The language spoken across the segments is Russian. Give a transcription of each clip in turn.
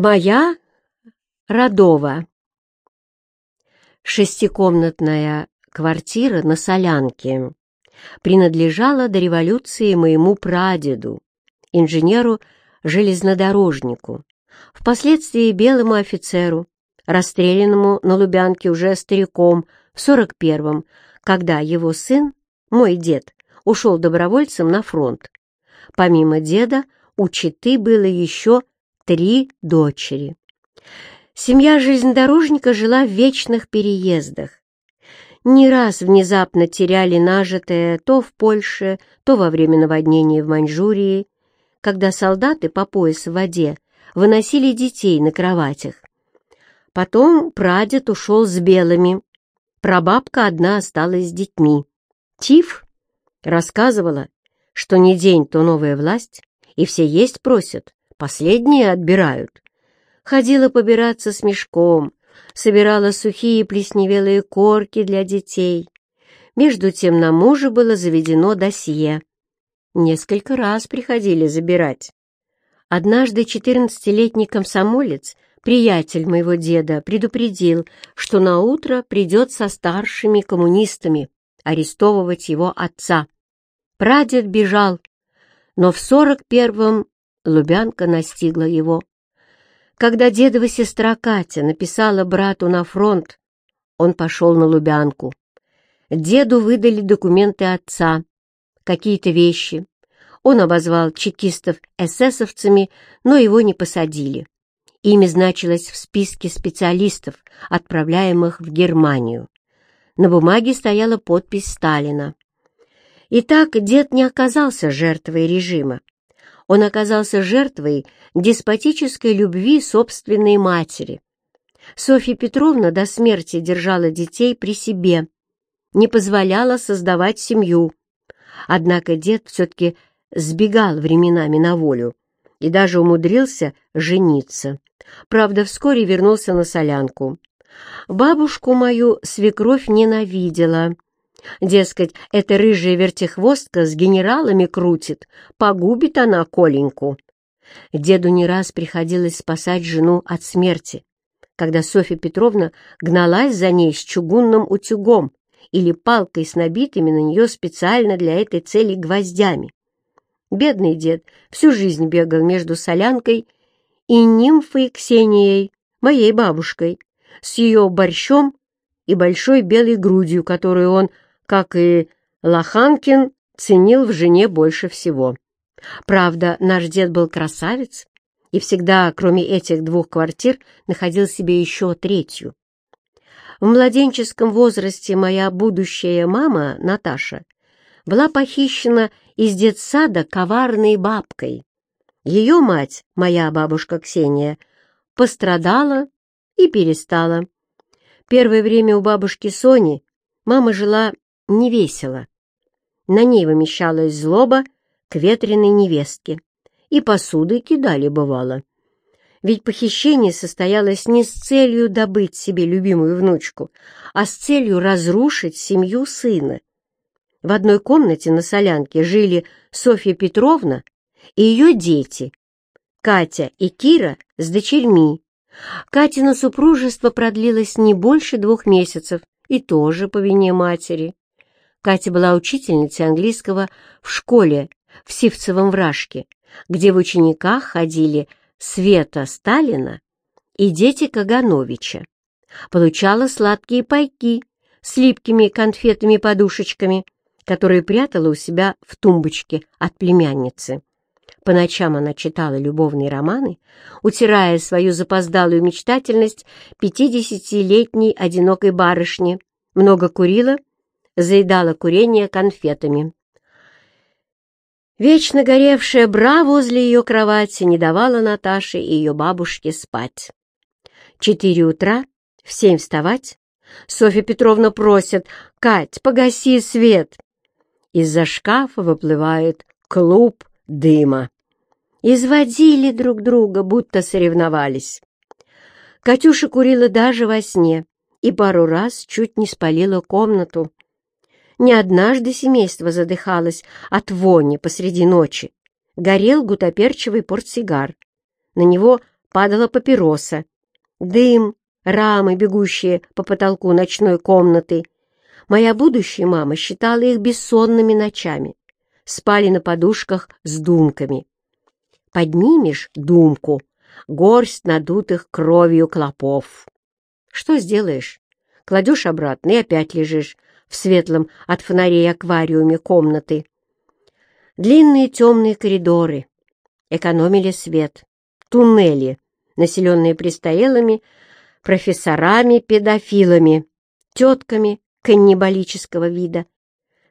Моя Родова. Шестикомнатная квартира на Солянке принадлежала до революции моему прадеду, инженеру-железнодорожнику, впоследствии белому офицеру, расстрелянному на Лубянке уже стариком в 41-м, когда его сын, мой дед, ушел добровольцем на фронт. Помимо деда, у Читы было еще три дочери. Семья железнодорожника жила в вечных переездах. Не раз внезапно теряли нажитое то в Польше, то во время наводнения в Маньчжурии, когда солдаты по пояс в воде выносили детей на кроватях. Потом прадед ушел с белыми. Прабабка одна осталась с детьми. Тиф рассказывала, что не день, то новая власть, и все есть просят, последние отбирают. Ходила побираться с мешком, собирала сухие плесневелые корки для детей. Между тем на мужа было заведено досье. Несколько раз приходили забирать. Однажды четырнадцатилетний комсомолец, приятель моего деда, предупредил, что на утро придет со старшими коммунистами арестовывать его отца. Прадед бежал, но в сорок первом Лубянка настигла его. Когда дедова сестра Катя написала брату на фронт, он пошел на Лубянку. Деду выдали документы отца, какие-то вещи. Он обозвал чекистов эсэсовцами, но его не посадили. Имя значилось в списке специалистов, отправляемых в Германию. На бумаге стояла подпись Сталина. Итак, дед не оказался жертвой режима он оказался жертвой деспотической любви собственной матери. Софья Петровна до смерти держала детей при себе, не позволяла создавать семью. Однако дед все-таки сбегал временами на волю и даже умудрился жениться. Правда, вскоре вернулся на солянку. Бабушку мою свекровь ненавидела — Дескать, эта рыжая вертихвостка с генералами крутит, погубит она Коленьку. Деду не раз приходилось спасать жену от смерти, когда Софья Петровна гналась за ней с чугунным утюгом или палкой с набитыми на нее специально для этой цели гвоздями. Бедный дед всю жизнь бегал между солянкой и нимфой Ксенией, моей бабушкой, с ее борщом и большой белой грудью, которую он как и Лоханкин, ценил в жене больше всего. Правда, наш дед был красавец и всегда, кроме этих двух квартир, находил себе еще третью. В младенческом возрасте моя будущая мама, Наташа, была похищена из детсада коварной бабкой. Ее мать, моя бабушка Ксения, пострадала и перестала. Первое время у бабушки Сони мама жила невесело. На ней вымещалась злоба к ветреной невестке, и посуды кидали бывало. Ведь похищение состоялось не с целью добыть себе любимую внучку, а с целью разрушить семью сына. В одной комнате на солянке жили Софья Петровна и ее дети, Катя и Кира с дочерьми. Катина супружество продлилось не больше двух месяцев, и тоже по вине матери. Катя была учительницей английского в школе в Сивцевом вражке, где в учениках ходили Света Сталина и дети Кагановича. Получала сладкие пайки с липкими конфетами-подушечками, которые прятала у себя в тумбочке от племянницы. По ночам она читала любовные романы, утирая свою запоздалую мечтательность пятидесятилетней одинокой барышни, много курила заедала курение конфетами. Вечно горевшая бра возле ее кровати не давала Наташе и ее бабушке спать. Четыре утра, в семь вставать, Софья Петровна просит «Кать, погаси свет!» Из-за шкафа выплывает клуб дыма. Изводили друг друга, будто соревновались. Катюша курила даже во сне и пару раз чуть не спалила комнату. Не однажды семейство задыхалось от вони посреди ночи. Горел гутоперчивый портсигар. На него падала папироса. Дым, рамы, бегущие по потолку ночной комнаты. Моя будущая мама считала их бессонными ночами. Спали на подушках с думками. Поднимешь думку, горсть надутых кровью клопов. Что сделаешь? Кладешь обратно и опять лежишь в светлом от фонарей аквариуме комнаты. Длинные темные коридоры экономили свет, туннели, населенные пристоелыми профессорами-педофилами, тетками каннибалического вида,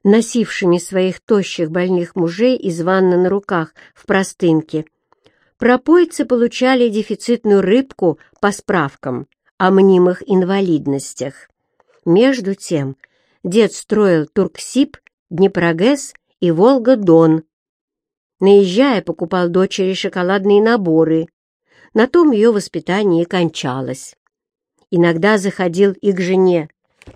носившими своих тощих больных мужей из ванны на руках в простынке. Пропойцы получали дефицитную рыбку по справкам о мнимых инвалидностях. Между тем, дед строил Турксиб, Днепрогэс и Волга-Дон. Наезжая, покупал дочери шоколадные наборы. На том ее воспитание кончалось. Иногда заходил и к жене.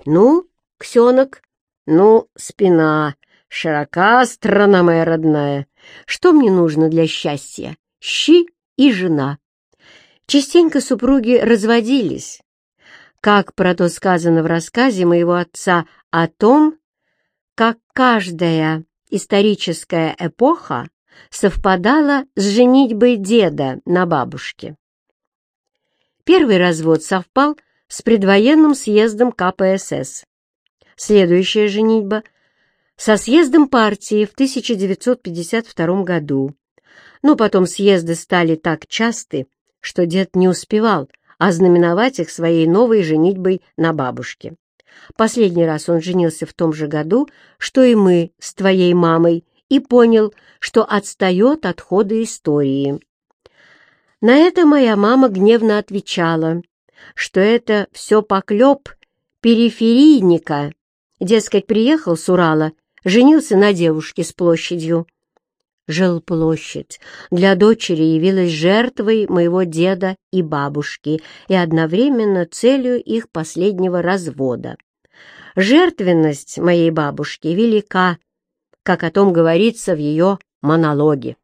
«Ну, Ксенок, ну, спина, широка страна моя родная. Что мне нужно для счастья? Щи и жена». Частенько супруги разводились, как про то сказано в рассказе моего отца о том, как каждая историческая эпоха совпадала с женитьбой деда на бабушке. Первый развод совпал с предвоенным съездом КПСС. Следующая женитьба — со съездом партии в 1952 году. Но потом съезды стали так часты, что дед не успевал ознаменовать их своей новой женитьбой на бабушке. Последний раз он женился в том же году, что и мы с твоей мамой, и понял, что отстает от хода истории. На это моя мама гневно отвечала, что это все поклеп периферийника. Дескать, приехал с Урала, женился на девушке с площадью. Жилплощадь для дочери явилась жертвой моего деда и бабушки и одновременно целью их последнего развода. Жертвенность моей бабушки велика, как о том говорится в ее монологе.